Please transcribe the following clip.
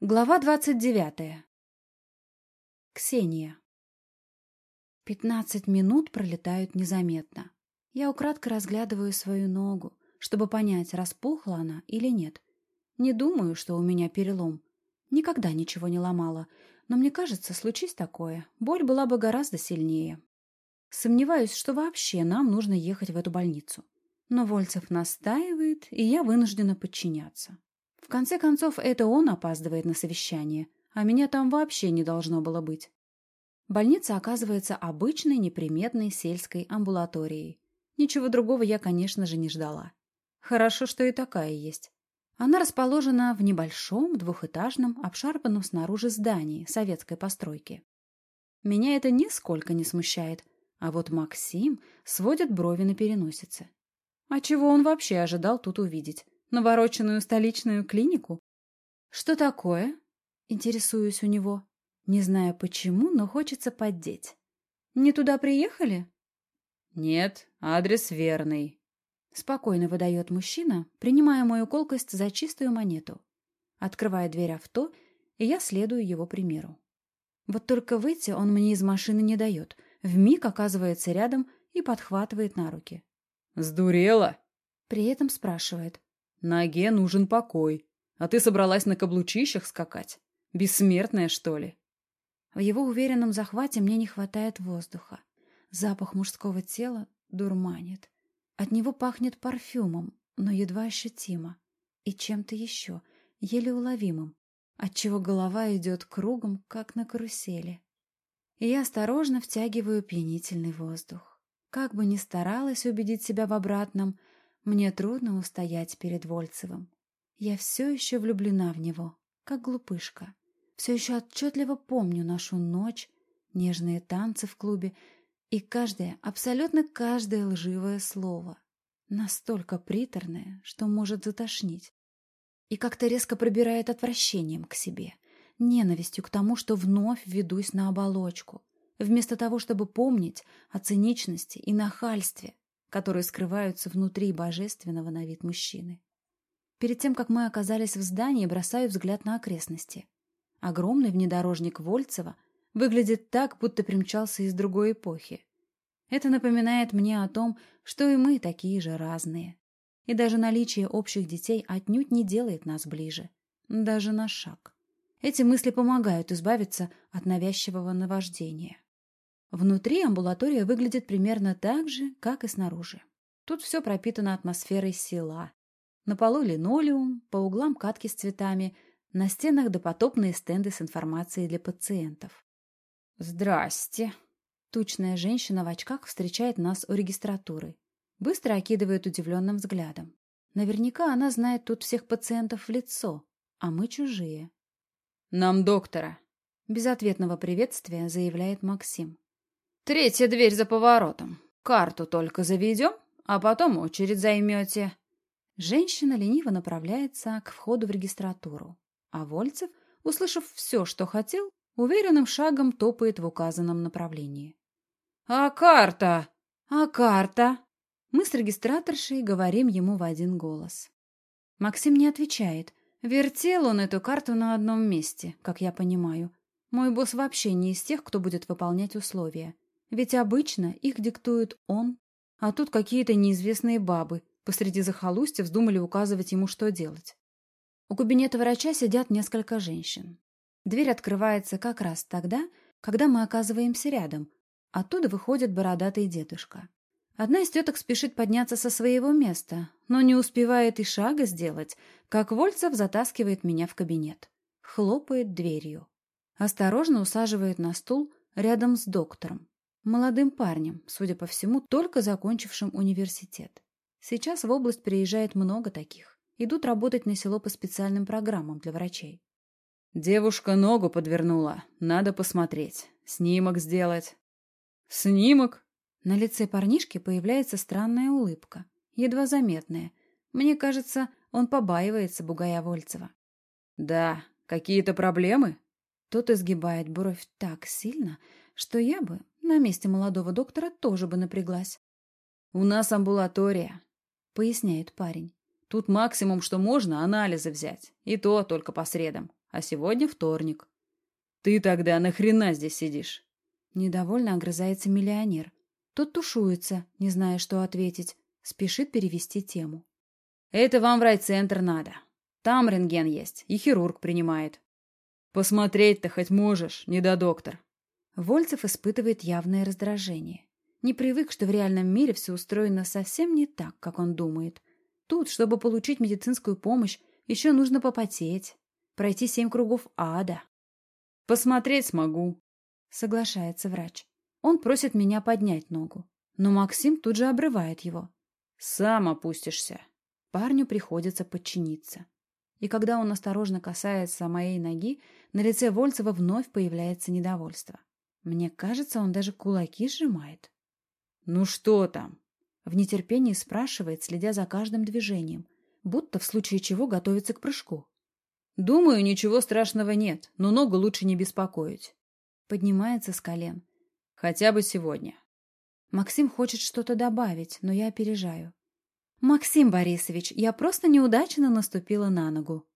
Глава двадцать девятая. Ксения. Пятнадцать минут пролетают незаметно. Я украдкой разглядываю свою ногу, чтобы понять, распухла она или нет. Не думаю, что у меня перелом. Никогда ничего не ломала, но мне кажется, случись такое, боль была бы гораздо сильнее. Сомневаюсь, что вообще нам нужно ехать в эту больницу. Но Вольцев настаивает, и я вынуждена подчиняться. В конце концов, это он опаздывает на совещание, а меня там вообще не должно было быть. Больница оказывается обычной неприметной сельской амбулаторией. Ничего другого я, конечно же, не ждала. Хорошо, что и такая есть. Она расположена в небольшом двухэтажном, обшарпанном снаружи здании советской постройки. Меня это нисколько не смущает, а вот Максим сводит брови на переносице. А чего он вообще ожидал тут увидеть? Навороченную столичную клинику? Что такое? Интересуюсь у него. Не знаю почему, но хочется поддеть. Не туда приехали? Нет, адрес верный. Спокойно выдает мужчина, принимая мою колкость за чистую монету. Открывая дверь авто, и я следую его примеру. Вот только выйти он мне из машины не дает. Вмиг оказывается рядом и подхватывает на руки. «Сдурела?» При этом спрашивает. Ноге нужен покой. А ты собралась на каблучищах скакать? Бессмертная, что ли? В его уверенном захвате мне не хватает воздуха. Запах мужского тела дурманит. От него пахнет парфюмом, но едва ощутимо. И чем-то еще, еле уловимым, отчего голова идет кругом, как на карусели. И я осторожно втягиваю пьянительный воздух. Как бы ни старалась убедить себя в обратном, мне трудно устоять перед Вольцевым. Я все еще влюблена в него, как глупышка. Все еще отчетливо помню нашу ночь, нежные танцы в клубе и каждое, абсолютно каждое лживое слово. Настолько приторное, что может затошнить. И как-то резко пробирает отвращением к себе, ненавистью к тому, что вновь ведусь на оболочку, вместо того, чтобы помнить о циничности и нахальстве, которые скрываются внутри божественного на вид мужчины. Перед тем, как мы оказались в здании, бросаю взгляд на окрестности. Огромный внедорожник Вольцева выглядит так, будто примчался из другой эпохи. Это напоминает мне о том, что и мы такие же разные. И даже наличие общих детей отнюдь не делает нас ближе. Даже на шаг. Эти мысли помогают избавиться от навязчивого наваждения. Внутри амбулатория выглядит примерно так же, как и снаружи. Тут все пропитано атмосферой села. На полу линолеум, по углам катки с цветами, на стенах допотопные стенды с информацией для пациентов. «Здрасте!» Тучная женщина в очках встречает нас у регистратуры. Быстро окидывает удивленным взглядом. Наверняка она знает тут всех пациентов в лицо, а мы чужие. «Нам доктора!» Без ответного приветствия заявляет Максим. Третья дверь за поворотом. Карту только заведем, а потом очередь займете. Женщина лениво направляется к входу в регистратуру, а Вольцев, услышав все, что хотел, уверенным шагом топает в указанном направлении. «А карта?» «А карта?» Мы с регистраторшей говорим ему в один голос. Максим не отвечает. Вертел он эту карту на одном месте, как я понимаю. Мой босс вообще не из тех, кто будет выполнять условия. Ведь обычно их диктует он, а тут какие-то неизвестные бабы посреди захолустья вздумали указывать ему, что делать. У кабинета врача сидят несколько женщин. Дверь открывается как раз тогда, когда мы оказываемся рядом. Оттуда выходит бородатый дедушка. Одна из теток спешит подняться со своего места, но не успевает и шага сделать, как Вольцев затаскивает меня в кабинет. Хлопает дверью. Осторожно усаживает на стул рядом с доктором. Молодым парнем, судя по всему, только закончившим университет. Сейчас в область приезжает много таких. Идут работать на село по специальным программам для врачей. Девушка ногу подвернула. Надо посмотреть. Снимок сделать. Снимок? На лице парнишки появляется странная улыбка. Едва заметная. Мне кажется, он побаивается бугая Вольцева. Да, какие-то проблемы? Тот изгибает бровь так сильно, что я бы на месте молодого доктора тоже бы напряглась. «У нас амбулатория», — поясняет парень. «Тут максимум, что можно, анализы взять. И то только по средам. а сегодня вторник. Ты тогда нахрена здесь сидишь? Недовольно огрызается миллионер. Тот тушуется, не зная, что ответить, спешит перевести тему. Это вам в райцентр надо. Там рентген есть, и хирург принимает. Посмотреть-то хоть можешь, не до доктор. Вольцев испытывает явное раздражение. Не привык, что в реальном мире все устроено совсем не так, как он думает. Тут, чтобы получить медицинскую помощь, еще нужно попотеть, пройти семь кругов ада. Посмотреть смогу, соглашается врач. Он просит меня поднять ногу, но Максим тут же обрывает его. Сам опустишься. Парню приходится подчиниться. И когда он осторожно касается моей ноги, на лице Вольцева вновь появляется недовольство. Мне кажется, он даже кулаки сжимает. «Ну что там?» В нетерпении спрашивает, следя за каждым движением, будто в случае чего готовится к прыжку. «Думаю, ничего страшного нет, но ногу лучше не беспокоить». Поднимается с колен. «Хотя бы сегодня». Максим хочет что-то добавить, но я опережаю. «Максим Борисович, я просто неудачно наступила на ногу».